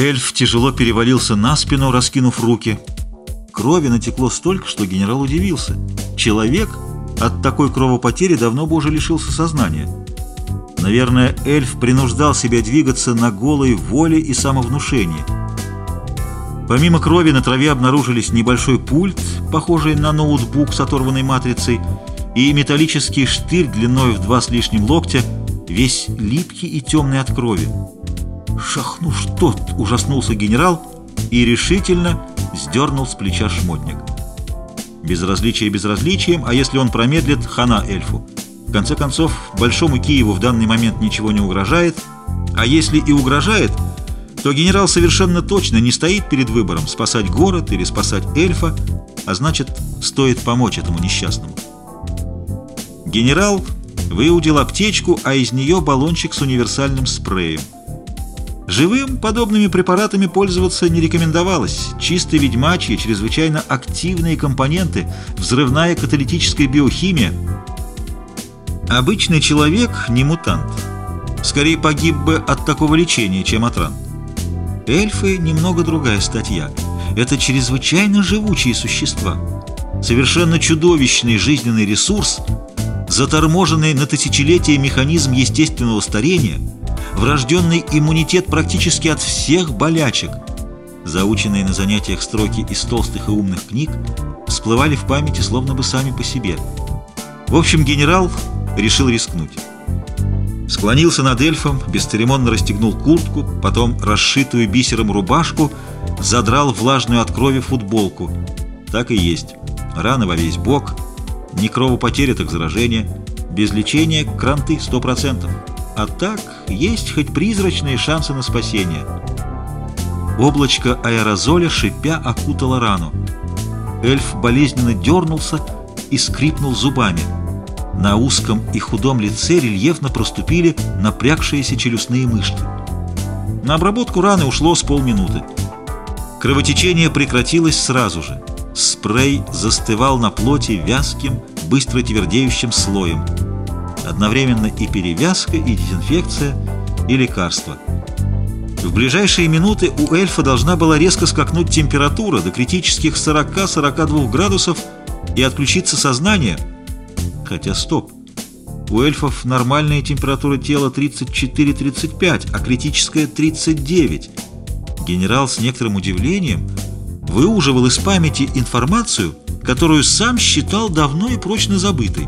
Эльф тяжело перевалился на спину, раскинув руки. Крови натекло столько, что генерал удивился. Человек от такой кровопотери давно бы уже лишился сознания. Наверное, эльф принуждал себя двигаться на голой воле и самовнушении. Помимо крови на траве обнаружились небольшой пульт, похожий на ноутбук с оторванной матрицей, и металлический штырь длиной в два с лишним локтя, весь липкий и темный от крови. «Шахну что!» — ужаснулся генерал и решительно сдернул с плеча шмотник. Безразличие безразличием, а если он промедлит, хана эльфу. В конце концов, Большому Киеву в данный момент ничего не угрожает, а если и угрожает, то генерал совершенно точно не стоит перед выбором спасать город или спасать эльфа, а значит, стоит помочь этому несчастному. Генерал выудил аптечку, а из нее баллончик с универсальным спреем. Живым подобными препаратами пользоваться не рекомендовалось. Чисто ведьмачьи, чрезвычайно активные компоненты, взрывная каталитическая биохимия. Обычный человек не мутант. Скорее погиб бы от такого лечения, чем от ран. Эльфы – немного другая статья. Это чрезвычайно живучие существа. Совершенно чудовищный жизненный ресурс, заторможенный на тысячелетия механизм естественного старения – врожденный иммунитет практически от всех болячек. Заученные на занятиях строки из толстых и умных книг всплывали в памяти словно бы сами по себе. В общем, генерал решил рискнуть. Склонился над эльфом, бесцеремонно расстегнул куртку, потом расшитую бисером рубашку, задрал влажную от крови футболку. Так и есть. Рана во весь бок, не кровопотеря, так заражение. Без лечения кранты 100%. А так, есть хоть призрачные шансы на спасение. Облачко аэрозоля, шипя, окутало рану. Эльф болезненно дернулся и скрипнул зубами. На узком и худом лице рельефно проступили напрягшиеся челюстные мышцы. На обработку раны ушло с полминуты. Кровотечение прекратилось сразу же. Спрей застывал на плоти вязким, быстро твердеющим слоем одновременно и перевязка, и дезинфекция, и лекарство. В ближайшие минуты у эльфа должна была резко скакнуть температура до критических 40-42 градусов и отключиться сознание. Хотя стоп. У эльфов нормальная температура тела 34-35, а критическая 39. Генерал с некоторым удивлением выуживал из памяти информацию, которую сам считал давно и прочно забытой.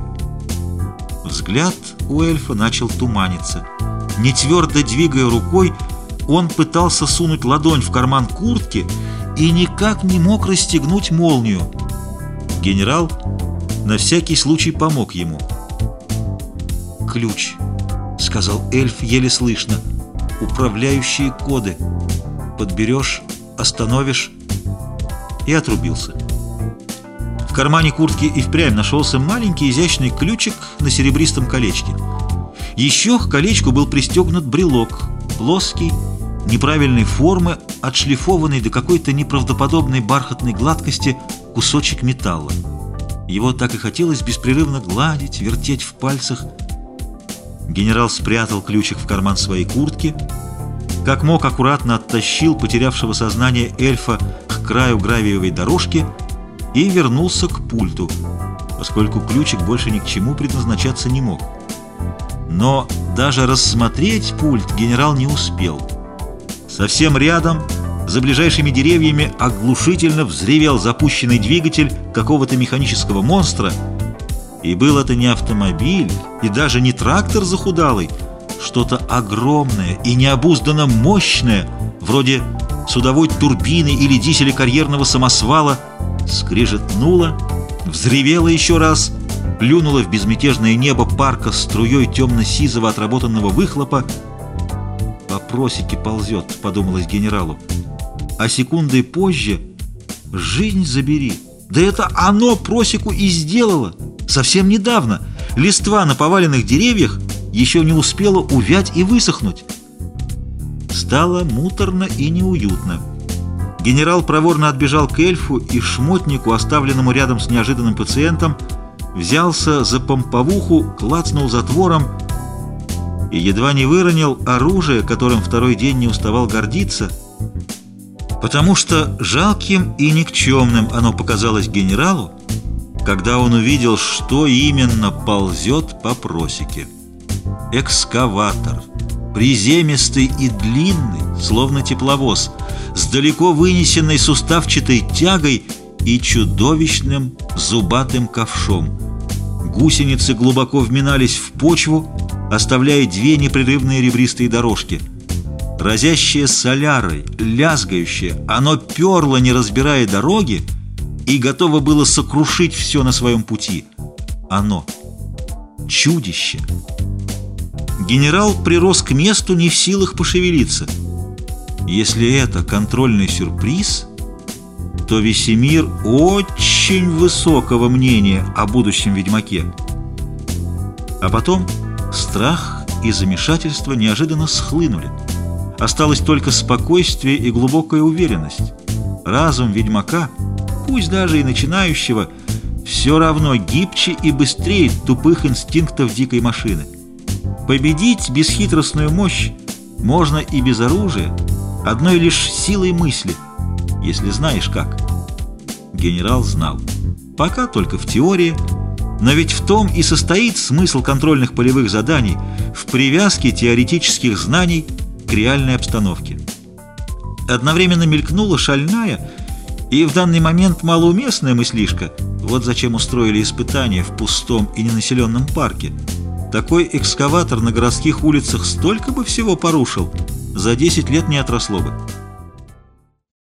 Взгляд у эльфа начал туманиться. Не твердо двигая рукой, он пытался сунуть ладонь в карман куртки и никак не мог расстегнуть молнию. Генерал на всякий случай помог ему. «Ключ», — сказал эльф еле слышно, — «управляющие коды. Подберешь, остановишь» и отрубился. В кармане куртки и впрямь нашелся маленький изящный ключик на серебристом колечке. Еще к колечку был пристегнут брелок, плоский, неправильной формы, отшлифованный до какой-то неправдоподобной бархатной гладкости кусочек металла. Его так и хотелось беспрерывно гладить, вертеть в пальцах. Генерал спрятал ключик в карман своей куртки, как мог аккуратно оттащил потерявшего сознание эльфа к краю гравиевой дорожки и вернулся к пульту, поскольку ключик больше ни к чему предназначаться не мог. Но даже рассмотреть пульт генерал не успел. Совсем рядом, за ближайшими деревьями, оглушительно взревел запущенный двигатель какого-то механического монстра, и был это не автомобиль, и даже не трактор захудалый, что-то огромное и необузданно мощное, вроде судовой турбины или дизеля карьерного самосвала – скрижетнула, взревела еще раз, плюнула в безмятежное небо парка струей темно-сизого отработанного выхлопа. «По просеке ползет», — подумалось генералу. А секунды позже «Жизнь забери». Да это оно просеку и сделало. Совсем недавно листва на поваленных деревьях еще не успела увять и высохнуть. Стало муторно и неуютно. Генерал проворно отбежал к эльфу и шмотнику, оставленному рядом с неожиданным пациентом, взялся за помповуху, клацнул затвором и едва не выронил оружие, которым второй день не уставал гордиться, потому что жалким и никчемным оно показалось генералу, когда он увидел, что именно ползет по просеке. Экскаватор, приземистый и длинный, словно тепловоз, с далеко вынесенной суставчатой тягой и чудовищным зубатым ковшом. Гусеницы глубоко вминались в почву, оставляя две непрерывные ребристые дорожки. Разящее солярой, лязгающее, оно перло, не разбирая дороги, и готово было сокрушить все на своем пути. Оно. Чудище. Генерал прирос к месту не в силах пошевелиться. Если это контрольный сюрприз, то Весемир очень высокого мнения о будущем ведьмаке. А потом страх и замешательство неожиданно схлынули. Осталось только спокойствие и глубокая уверенность. Разум ведьмака — пусть даже и начинающего, все равно гибче и быстрее тупых инстинктов дикой машины. Победить бесхитростную мощь можно и без оружия, одной лишь силой мысли, если знаешь как. Генерал знал. Пока только в теории, но ведь в том и состоит смысл контрольных полевых заданий в привязке теоретических знаний к реальной обстановке. Одновременно мелькнула шальная, и в данный момент малоуместная мыслишка. Вот зачем устроили испытания в пустом и ненаселенном парке. Такой экскаватор на городских улицах столько бы всего порушил. За 10 лет не отросло бы.